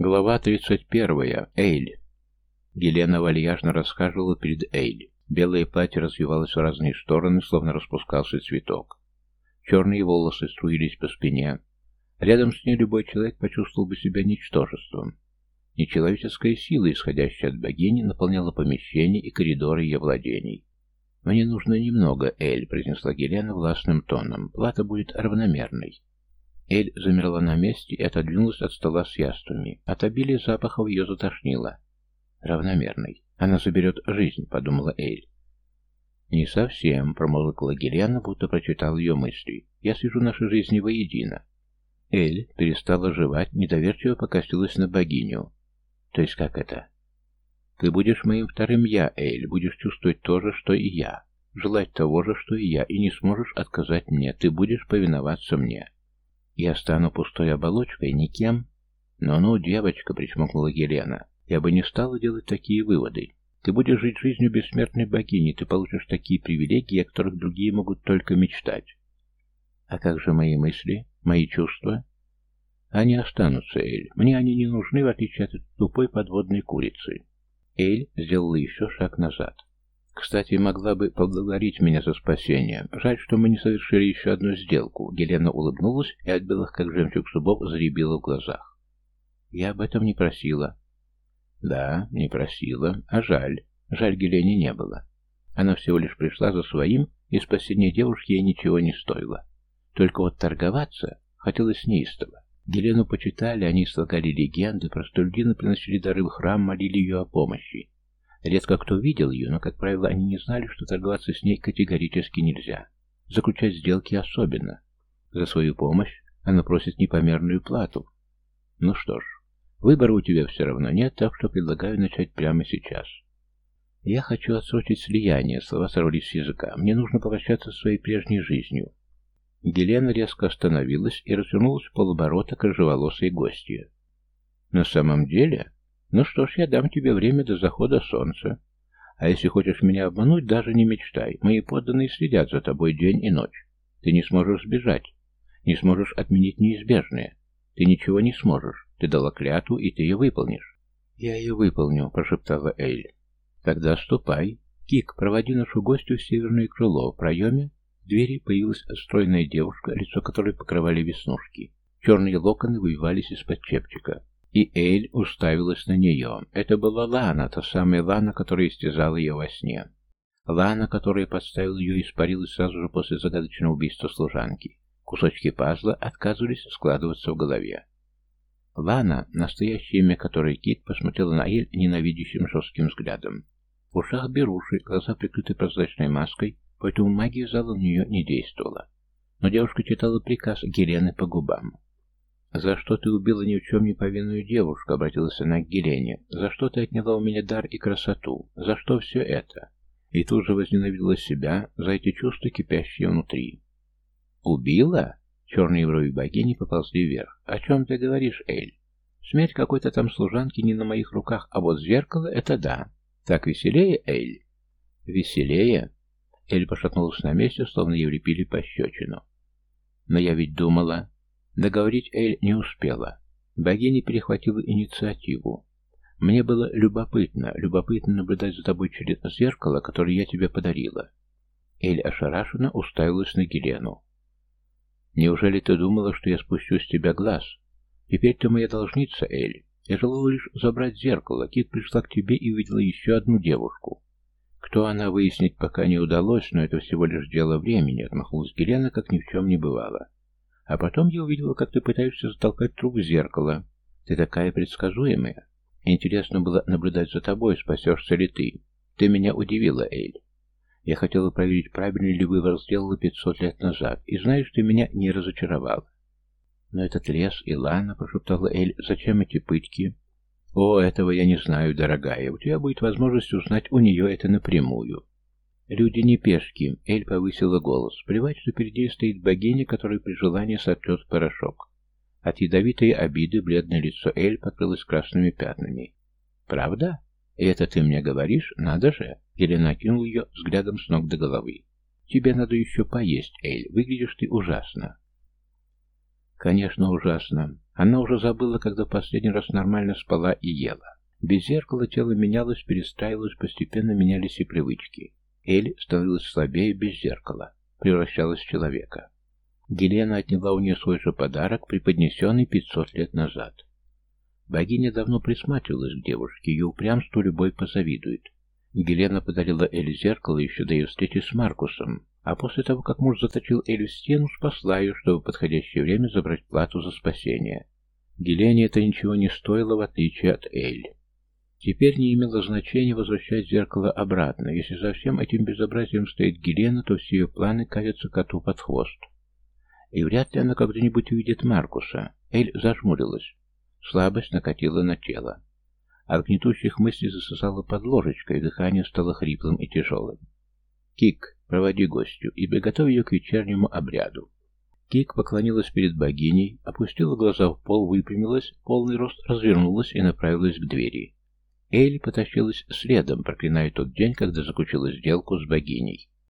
Глава 31. Эйль. Гелена вальяжно расхаживала перед Эйль. Белое платье развивалось в разные стороны, словно распускался цветок. Черные волосы струились по спине. Рядом с ней любой человек почувствовал бы себя ничтожеством. Нечеловеческая сила, исходящая от богини, наполняла помещение и коридоры ее владений. «Мне нужно немного, Эль», — произнесла Гелена властным тоном. «Плата будет равномерной». Эль замерла на месте и отодвинулась от стола с яствами. От обилия запахов ее затошнило. «Равномерный. Она заберет жизнь», — подумала Эль. «Не совсем», — промолвила Гелиана, будто прочитал ее мысли. «Я свяжу наши жизни воедино». Эль перестала жевать, недоверчиво покосилась на богиню. «То есть как это?» «Ты будешь моим вторым «я», Эль, будешь чувствовать то же, что и я, желать того же, что и я, и не сможешь отказать мне, ты будешь повиноваться мне». Я стану пустой оболочкой, никем? Ну-ну, девочка, причмокнула Елена. Я бы не стала делать такие выводы. Ты будешь жить жизнью бессмертной богини, ты получишь такие привилегии, о которых другие могут только мечтать. А как же мои мысли, мои чувства? Они останутся, Эль. Мне они не нужны, в отличие от тупой подводной курицы. Эль сделала еще шаг назад. Кстати, могла бы поблагодарить меня за спасение. Жаль, что мы не совершили еще одну сделку. Гелена улыбнулась и от белых, как жемчуг зубов, заребила в глазах. Я об этом не просила. Да, не просила. А жаль. Жаль, Гелене не было. Она всего лишь пришла за своим, и спасение девушки ей ничего не стоило. Только вот торговаться хотелось неистово. Гелену почитали, они слагали легенды, простолюдины приносили дары в храм, молили ее о помощи. Редко кто видел ее, но, как правило, они не знали, что торговаться с ней категорически нельзя. Заключать сделки особенно. За свою помощь она просит непомерную плату. Ну что ж, выбора у тебя все равно нет, так что предлагаю начать прямо сейчас. Я хочу отсрочить слияние, слова сорвались с языка. Мне нужно попрощаться со своей прежней жизнью. Гелена резко остановилась и развернулась в полоборота к рыжеволосой гостье. На самом деле... Ну что ж, я дам тебе время до захода солнца. А если хочешь меня обмануть, даже не мечтай. Мои подданные следят за тобой день и ночь. Ты не сможешь сбежать. Не сможешь отменить неизбежное. Ты ничего не сможешь. Ты дала клятву, и ты ее выполнишь. Я ее выполню, прошептала Эйль. Тогда ступай. Кик, проводи нашу гостью в северное крыло. В проеме в двери появилась стройная девушка, лицо которой покрывали веснушки. Черные локоны выбивались из-под чепчика. И Эль уставилась на нее. Это была Лана, та самая Лана, которая истязала ее во сне. Лана, которая подставила ее, испарилась сразу же после загадочного убийства служанки. Кусочки пазла отказывались складываться в голове. Лана, настоящее имя которой Кит, посмотрела на Эль ненавидящим жестким взглядом. В ушах беруши, глаза прикрыты прозрачной маской, поэтому магия зала на нее не действовала. Но девушка читала приказ Гелены по губам. «За что ты убила ни в чем не повинную девушку?» — обратилась она к Гелене. «За что ты отняла у меня дар и красоту? За что все это?» И тут же возненавидела себя за эти чувства, кипящие внутри. «Убила?» — черные брови богини поползли вверх. «О чем ты говоришь, Эль? Смерть какой-то там служанки не на моих руках, а вот зеркало — это да. Так веселее, Эль?» «Веселее?» Эль пошатнулась на месте, словно ей влепили пощечину. «Но я ведь думала...» Договорить Эль не успела. Богиня перехватила инициативу. Мне было любопытно, любопытно наблюдать за тобой через зеркало, которое я тебе подарила. Эль ошарашенно уставилась на Гелену. Неужели ты думала, что я спущу с тебя глаз? Теперь ты моя должница, Эль. Я желала лишь забрать зеркало. Кит пришла к тебе и увидела еще одну девушку. Кто она, выяснить пока не удалось, но это всего лишь дело времени, отмахнулась Гелена, как ни в чем не бывало. А потом я увидела, как ты пытаешься затолкать труп в зеркало. Ты такая предсказуемая. Интересно было наблюдать за тобой, спасешься ли ты. Ты меня удивила, Эль. Я хотела проверить, правильный ли выбор сделала пятьсот лет назад, и знаешь, ты меня не разочаровала. Но этот лес, Илана, прошептала Эль, зачем эти пытки? О, этого я не знаю, дорогая. У тебя будет возможность узнать у нее это напрямую. «Люди не пешки», — Эль повысила голос. «Плевать, что перед стоит богиня, которая при желании сотрет порошок». От ядовитой обиды бледное лицо Эль покрылось красными пятнами. «Правда? И это ты мне говоришь? Надо же!» Елена кинул ее взглядом с ног до головы. «Тебе надо еще поесть, Эль. Выглядишь ты ужасно». «Конечно, ужасно. Она уже забыла, когда последний раз нормально спала и ела. Без зеркала тело менялось, перестраивалось, постепенно менялись и привычки. Эль становилась слабее без зеркала, превращалась в человека. Гелена отняла у нее свой же подарок, преподнесенный 500 лет назад. Богиня давно присматривалась к девушке, ее упрямству любой позавидует. Гелена подарила Эль зеркало еще до ее встречи с Маркусом, а после того, как муж заточил Эль в стену, спасла ее, чтобы в подходящее время забрать плату за спасение. Гелене это ничего не стоило, в отличие от Эль. Теперь не имело значения возвращать зеркало обратно. Если за всем этим безобразием стоит Гелена, то все ее планы катятся коту под хвост. И вряд ли она когда-нибудь увидит Маркуса. Эль зажмурилась. Слабость накатила на тело. От гнетущих мыслей засосала под ложечкой, дыхание стало хриплым и тяжелым. «Кик, проводи гостю и приготовь ее к вечернему обряду». Кик поклонилась перед богиней, опустила глаза в пол, выпрямилась, полный рост развернулась и направилась к двери. Эль потащилась следом, проклиная тот день, когда заключила сделку с богиней.